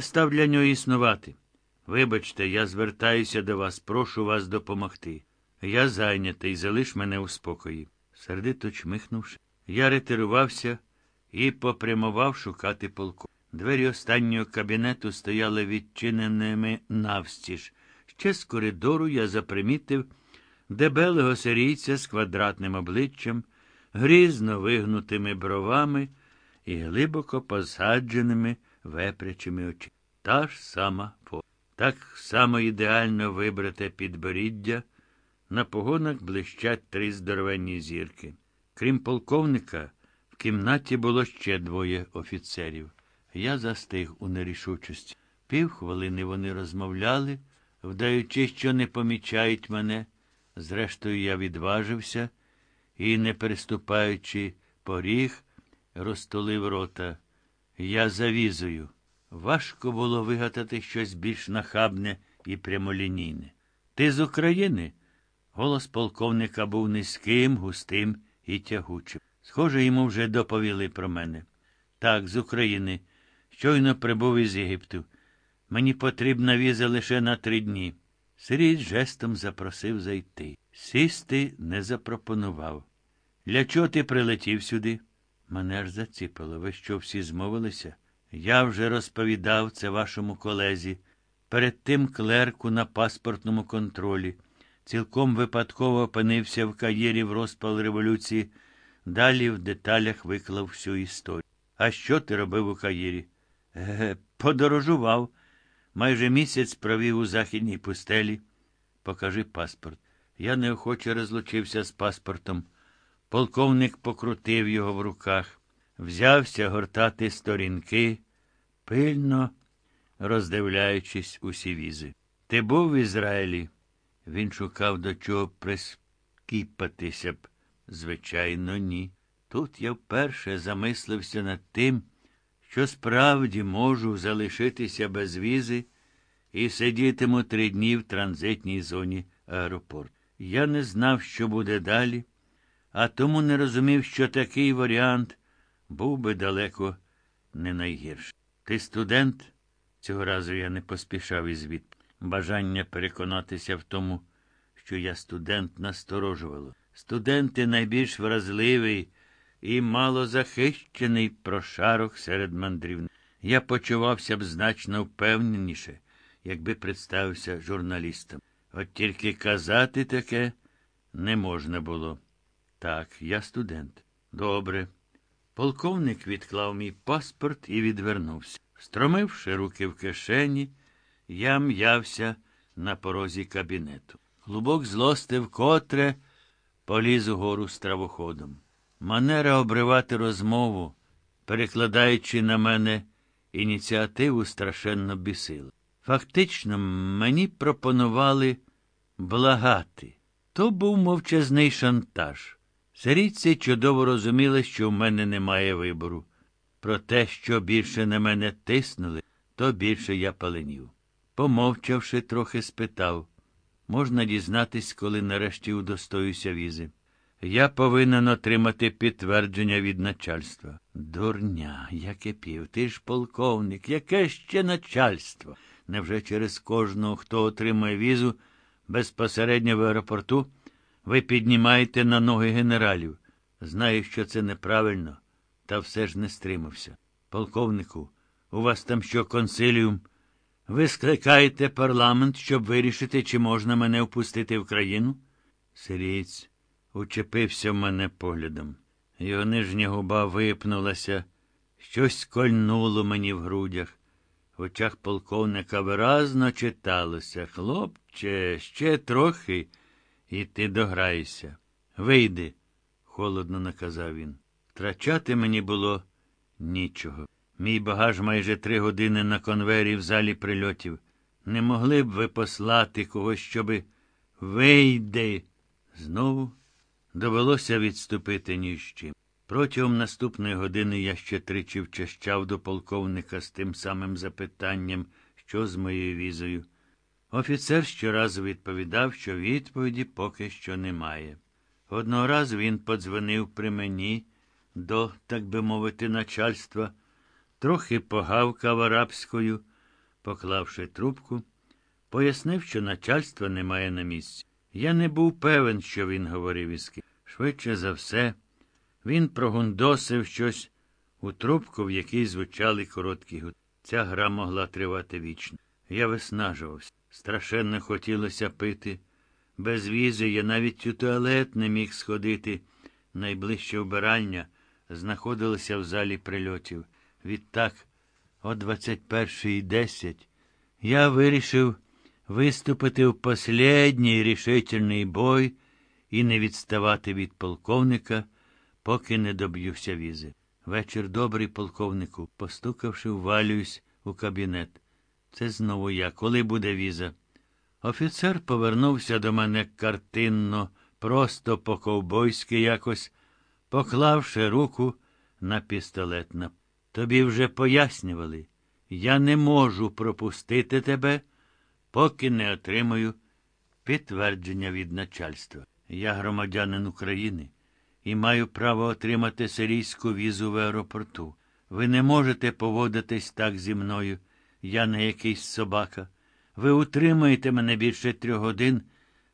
став для нього існувати. Вибачте, я звертаюся до вас, прошу вас допомогти. Я зайнятий, залиш мене у спокої. Сердито чмихнувши, я ретирувався і попрямував шукати полку. Двері останнього кабінету стояли відчиненими навстіж. Ще з коридору я запримітив дебелого сирійця з квадратним обличчям, грізно вигнутими бровами і глибоко посадженими вепрячими очима. Та ж сама форма. Так само ідеально вибрате підборіддя. На погонах блищать три здоровенні зірки. Крім полковника, в кімнаті було ще двоє офіцерів. Я застиг у нерішучості. Півхвилини вони розмовляли, вдаючи, що не помічають мене. Зрештою, я відважився і, не переступаючи поріг, розтулив рота. Я завізую. Важко було вигадати щось більш нахабне і прямолінійне. Ти з України? Голос полковника був низьким, густим і тягучим. Схоже, йому вже доповіли про мене. Так, з України. Щойно прибув із Єгипту. Мені потрібна віза лише на три дні. Сирій жестом запросив зайти. Сісти не запропонував. Для чого ти прилетів сюди? Мене ж заціпало. Ви що всі змовилися? Я вже розповідав це вашому колезі. Перед тим клерку на паспортному контролі. Цілком випадково опинився в Каєрі в розпал революції. Далі в деталях виклав всю історію. А що ти робив у Каїрі? Е, подорожував. Майже місяць провів у західній пустелі. Покажи паспорт. Я неохоче розлучився з паспортом. Полковник покрутив його в руках, взявся гортати сторінки, пильно роздивляючись усі візи. Ти був в Ізраїлі? Він шукав до чого прискіпатися б. Звичайно, ні. Тут я вперше замислився над тим, що справді можу залишитися без візи і сидітиму три дні в транзитній зоні аеропорту. Я не знав, що буде далі, а тому не розумів, що такий варіант був би далеко не найгірший. Ти студент? Цього разу я не поспішав із від. Бажання переконатися в тому, що я студент насторожувало. Студенти найбільш вразливий і малозахищений прошарок серед мандрівників. Я почувався б значно впевненіше, якби представився журналістом. От тільки казати таке не можна було. Так, я студент. Добре. Полковник відклав мій паспорт і відвернувся. Стромивши руки в кишені, я м'явся на порозі кабінету. Глубок злости вкотре поліз угору стравоходом. Манера обривати розмову, перекладаючи на мене ініціативу, страшенно бісила. Фактично, мені пропонували благати. То був мовчазний шантаж. Сирійці чудово розуміли, що в мене немає вибору. Про те, що більше на мене тиснули, то більше я паленів. Помовчавши, трохи спитав можна дізнатись, коли нарешті удостоюся візи. Я повинен отримати підтвердження від начальства. Дурня, яке пів, ти ж полковник, яке ще начальство? Невже через кожного, хто отримує візу безпосередньо в аеропорту, ви піднімаєте на ноги генералів? Знаю, що це неправильно, та все ж не стримався. Полковнику, у вас там що консиліум? Ви скликаєте парламент, щоб вирішити, чи можна мене впустити в країну? Сирієць учепився в мене поглядом. Його нижня губа випнулася, щось кольнуло мені в грудях. В очах полковника виразно читалося. Хлопче, ще трохи, і ти дограєшся. Вийди, холодно наказав він. Втрачати мені було нічого. Мій багаж майже три години на конвері в залі прильотів. Не могли б ви послати когось, щоби вийди. Знову довелося відступити ні з чим. Протягом наступної години я ще тричі вчащав до полковника з тим самим запитанням, що з моєю візою. Офіцер щоразу відповідав, що відповіді поки що немає. Одного разу він подзвонив при мені до, так би мовити, начальства, трохи погавкав арабською, поклавши трубку, пояснив, що начальства немає на місці. Я не був певен, що він говорив із ким. Швидше за все, він прогундосив щось у трубку, в якій звучали короткі гуд. Ця гра могла тривати вічно. Я виснажувався. Страшенно хотілося пити. Без візи я навіть у туалет не міг сходити. Найближче вбиральня знаходилося в залі прильотів. Відтак, о 21.10 я вирішив виступити в последний решительный бой і не відставати від полковника, поки не доб'юся візи. Вечір добрий, полковнику, постукавши, ввалююсь у кабінет. Це знову я. Коли буде віза? Офіцер повернувся до мене картинно, просто по-ковбойськи якось, поклавши руку на пістолет. на- Тобі вже пояснювали, я не можу пропустити тебе, поки не отримаю підтвердження від начальства. Я громадянин України і маю право отримати сирійську візу в аеропорту. Ви не можете поводитись так зі мною. Я не якийсь собака. Ви утримуєте мене більше трьох годин,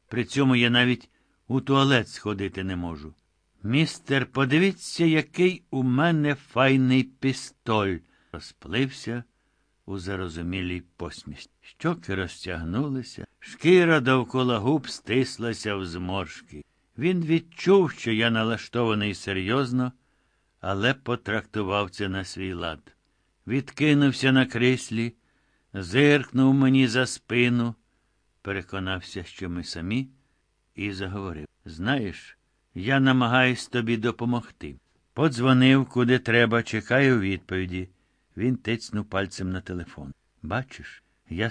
при цьому я навіть у туалет сходити не можу. Містер, подивіться, який у мене файний пістоль. Розплився у зарозумілій посмішці. Щоки розтягнулися, шкіра довкола губ стислася в зморшки. Він відчув, що я налаштований серйозно, але потрактував це на свій лад. Відкинувся на кріслі, зиркнув мені за спину, переконався, що ми самі, і заговорив. Знаєш, я намагаюсь тобі допомогти. Подзвонив, куди треба, чекаю відповіді. Він тицнув пальцем на телефон. Бачиш,